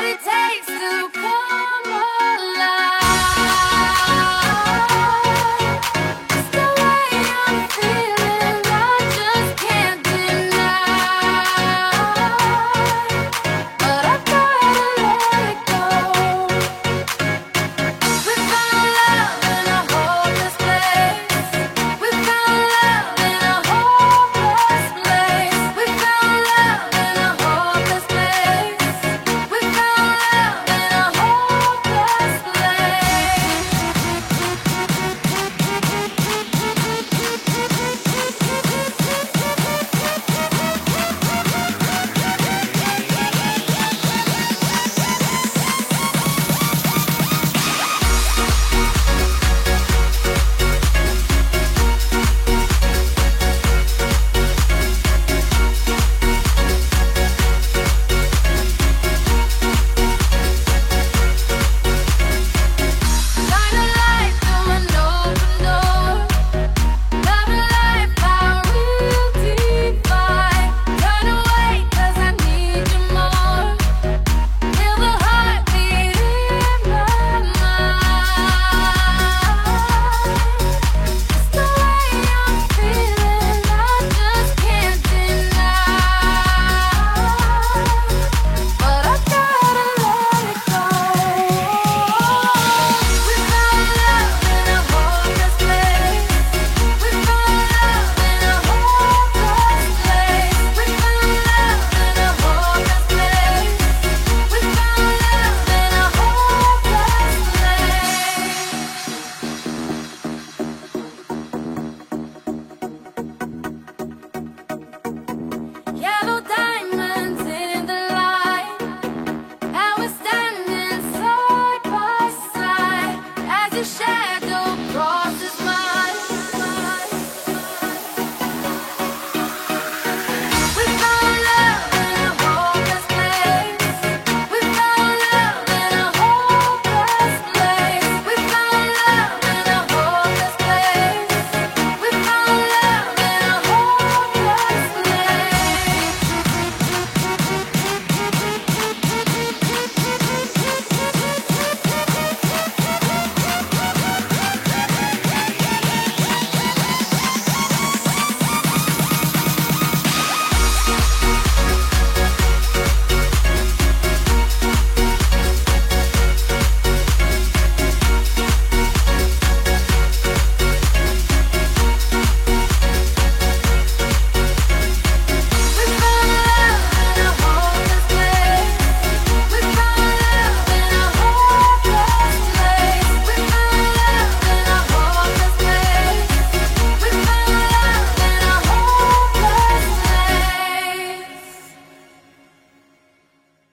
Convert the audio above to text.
what it takes to